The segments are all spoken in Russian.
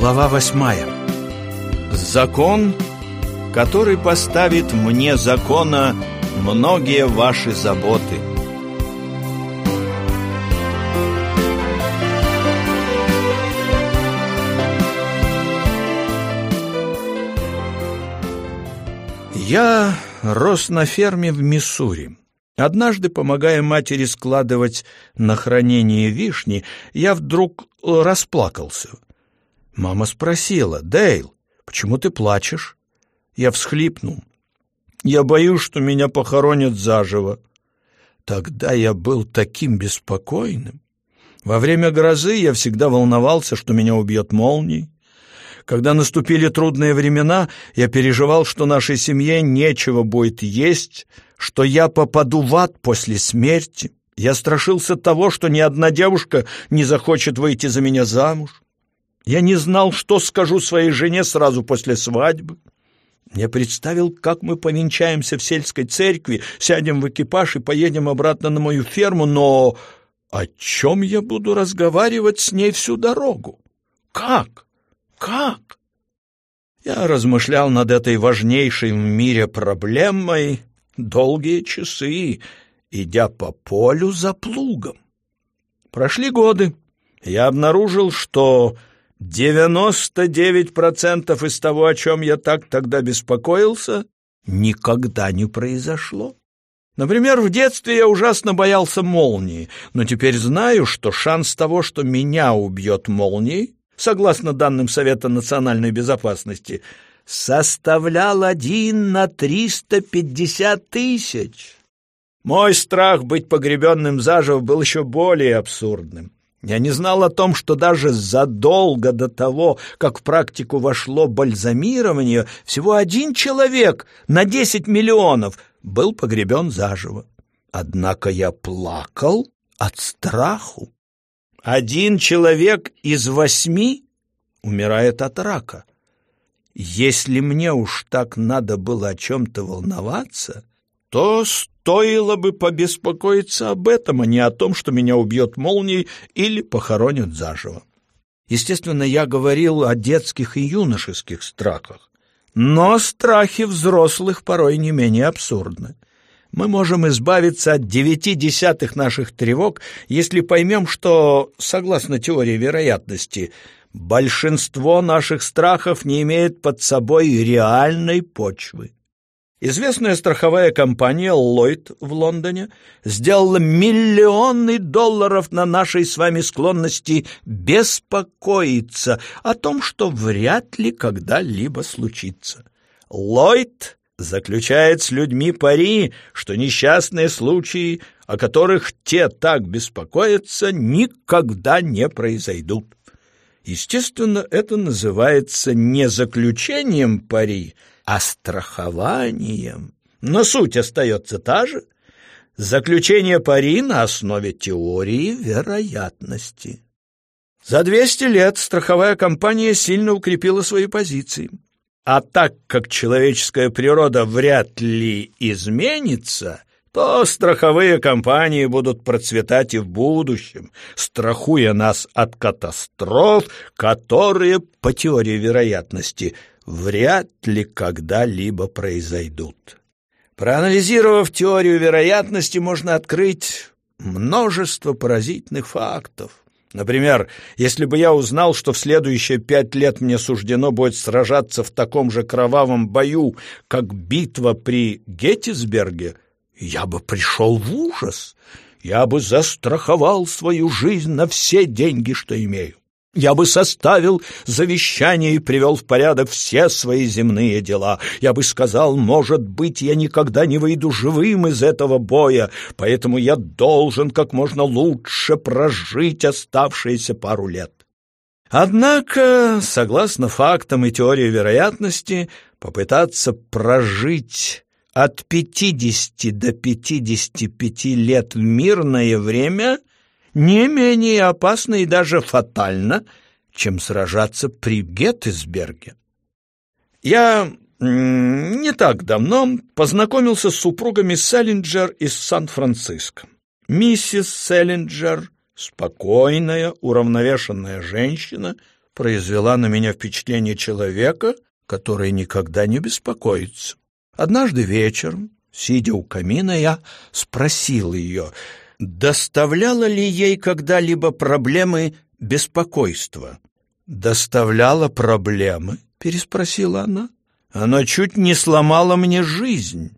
Глава восьмая Закон, который поставит мне закона многие ваши заботы. Я рос на ферме в Миссури. Однажды, помогая матери складывать на хранение вишни, я вдруг расплакался. Мама спросила, «Дейл, почему ты плачешь?» Я всхлипнул. «Я боюсь, что меня похоронят заживо». Тогда я был таким беспокойным. Во время грозы я всегда волновался, что меня убьет молнией. Когда наступили трудные времена, я переживал, что нашей семье нечего будет есть, что я попаду в ад после смерти. Я страшился того, что ни одна девушка не захочет выйти за меня замуж. Я не знал, что скажу своей жене сразу после свадьбы. Я представил, как мы повенчаемся в сельской церкви, сядем в экипаж и поедем обратно на мою ферму, но о чем я буду разговаривать с ней всю дорогу? Как? Как? Я размышлял над этой важнейшей в мире проблемой долгие часы, идя по полю за плугом. Прошли годы. Я обнаружил, что 99% из того, о чем я так тогда беспокоился, никогда не произошло. Например, в детстве я ужасно боялся молнии, но теперь знаю, что шанс того, что меня убьет молнией, согласно данным Совета национальной безопасности, составлял один на триста пятьдесят тысяч. Мой страх быть погребенным заживо был еще более абсурдным. Я не знал о том, что даже задолго до того, как в практику вошло бальзамирование, всего один человек на десять миллионов был погребен заживо. Однако я плакал от страху. Один человек из восьми умирает от рака. Если мне уж так надо было о чем-то волноваться, то стоило бы побеспокоиться об этом, а не о том, что меня убьет молнией или похоронят заживо. Естественно, я говорил о детских и юношеских страхах, но страхи взрослых порой не менее абсурдны. Мы можем избавиться от девяти десятых наших тревог, если поймем, что, согласно теории вероятности, большинство наших страхов не имеет под собой реальной почвы. Известная страховая компания Lloyd в Лондоне сделала миллионы долларов на нашей с вами склонности беспокоиться о том, что вряд ли когда-либо случится. Lloyd заключает с людьми пари, что несчастные случаи, о которых те так беспокоятся, никогда не произойдут. Естественно, это называется не заключением пари, а страхованием. Но суть остается та же. Заключение пари на основе теории вероятности. За 200 лет страховая компания сильно укрепила свои позиции. А так как человеческая природа вряд ли изменится, то страховые компании будут процветать и в будущем, страхуя нас от катастроф, которые, по теории вероятности, вряд ли когда-либо произойдут. Проанализировав теорию вероятности, можно открыть множество поразительных фактов. Например, если бы я узнал, что в следующие пять лет мне суждено будет сражаться в таком же кровавом бою, как битва при Геттисберге, я бы пришел в ужас. Я бы застраховал свою жизнь на все деньги, что имею. Я бы составил завещание и привел в порядок все свои земные дела. Я бы сказал, может быть, я никогда не выйду живым из этого боя, поэтому я должен как можно лучше прожить оставшиеся пару лет. Однако, согласно фактам и теории вероятности, попытаться прожить от 50 до 55 лет в мирное время не менее опасно и даже фатально, чем сражаться при Геттисберге. Я не так давно познакомился с супругами Селлинджер из Сан-Франциско. Миссис Селлинджер, спокойная, уравновешенная женщина, произвела на меня впечатление человека, который никогда не беспокоится. Однажды вечером, сидя у камина, я спросил ее, доставляла ли ей когда-либо проблемы беспокойства. «Доставляла проблемы?» — переспросила она. «Оно чуть не сломало мне жизнь.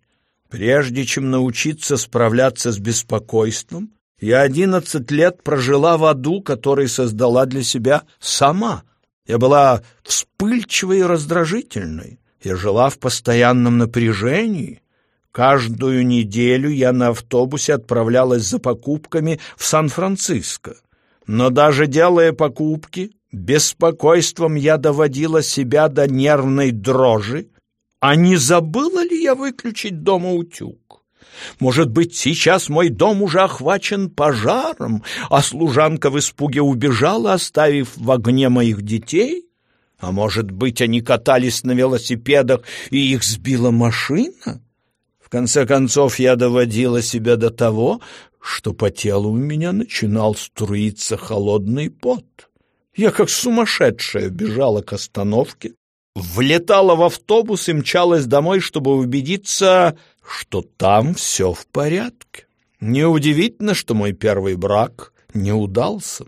Прежде чем научиться справляться с беспокойством, я одиннадцать лет прожила в аду, который создала для себя сама. Я была вспыльчивой и раздражительной. Я жила в постоянном напряжении. Каждую неделю я на автобусе отправлялась за покупками в Сан-Франциско. Но даже делая покупки, беспокойством я доводила себя до нервной дрожи. А не забыла ли я выключить дома утюг? Может быть, сейчас мой дом уже охвачен пожаром, а служанка в испуге убежала, оставив в огне моих детей? А может быть, они катались на велосипедах, и их сбила машина? Конце концов, я доводила себя до того, что по телу у меня начинал струиться холодный пот. Я как сумасшедшая бежала к остановке, влетала в автобус и мчалась домой, чтобы убедиться, что там все в порядке. Неудивительно, что мой первый брак не удался.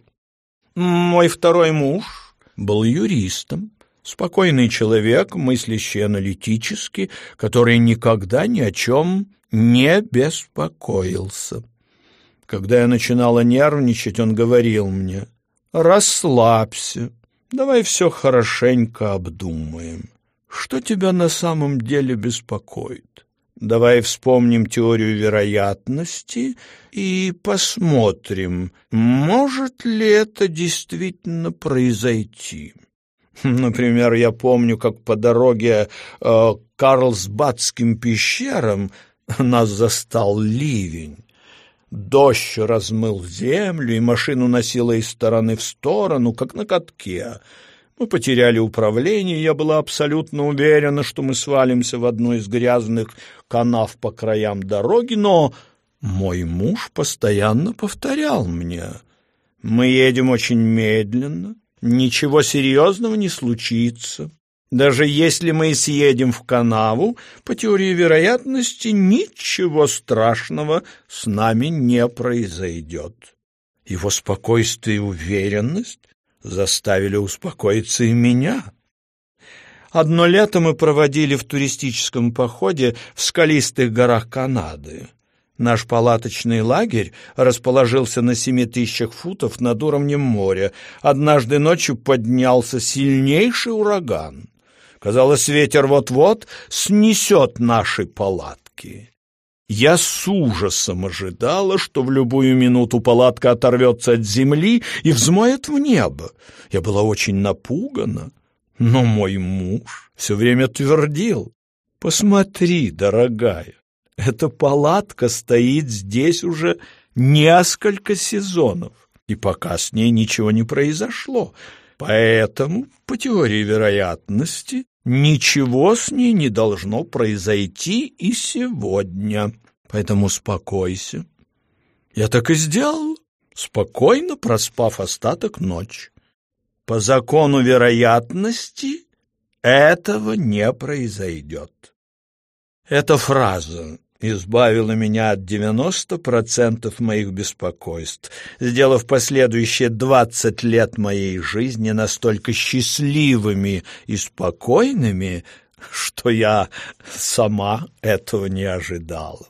Мой второй муж был юристом, спокойный человек, мыслящий аналитически, который никогда ни о чем не беспокоился. Когда я начинала нервничать, он говорил мне, «Расслабься, давай все хорошенько обдумаем. Что тебя на самом деле беспокоит? Давай вспомним теорию вероятности и посмотрим, может ли это действительно произойти». Например, я помню, как по дороге э, Карлсбадским пещерам нас застал ливень. Дождь размыл землю, и машину носило из стороны в сторону, как на катке. Мы потеряли управление, я была абсолютно уверена, что мы свалимся в одну из грязных канав по краям дороги, но мой муж постоянно повторял мне. Мы едем очень медленно, ничего серьезного не случится. Даже если мы съедем в канаву, по теории вероятности ничего страшного с нами не произойдет. Его спокойствие и уверенность заставили успокоиться и меня. Одно лето мы проводили в туристическом походе в скалистых горах Канады. Наш палаточный лагерь расположился на семи тысячах футов над уровнем моря. Однажды ночью поднялся сильнейший ураган. Казалось, ветер вот-вот снесет наши палатки. Я с ужасом ожидала, что в любую минуту палатка оторвется от земли и взмоет в небо. Я была очень напугана, но мой муж все время твердил, «Посмотри, дорогая, эта палатка стоит здесь уже несколько сезонов, и пока с ней ничего не произошло, поэтому, по теории вероятности, Ничего с ней не должно произойти и сегодня, поэтому успокойся. Я так и сделал, спокойно проспав остаток ночи. По закону вероятности этого не произойдет. Эта фраза избавила меня от 90% моих беспокойств, сделав последующие 20 лет моей жизни настолько счастливыми и спокойными, что я сама этого не ожидала.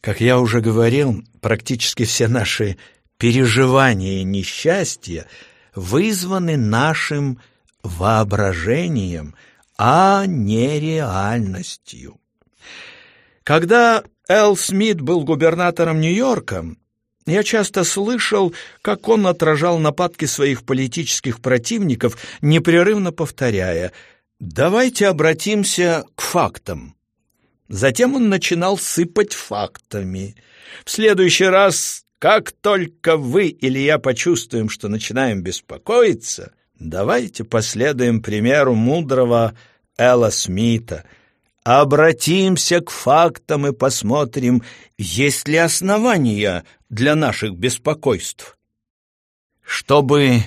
Как я уже говорил, практически все наши переживания и несчастья вызваны нашим воображением, а не реальностью. Когда Эл Смит был губернатором Нью-Йорка, я часто слышал, как он отражал нападки своих политических противников, непрерывно повторяя «давайте обратимся к фактам». Затем он начинал сыпать фактами. В следующий раз, как только вы или я почувствуем, что начинаем беспокоиться, давайте последуем примеру мудрого Элла Смита — Обратимся к фактам и посмотрим, есть ли основания для наших беспокойств. Чтобы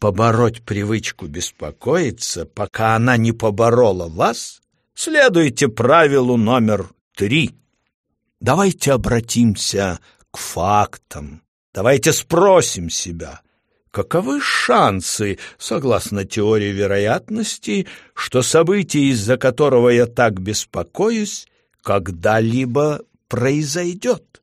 побороть привычку беспокоиться, пока она не поборола вас, следуйте правилу номер три. Давайте обратимся к фактам. Давайте спросим себя, каковы шансы, согласно теории вероятности, что событие, из-за которого я так беспокоюсь, когда-либо произойдет?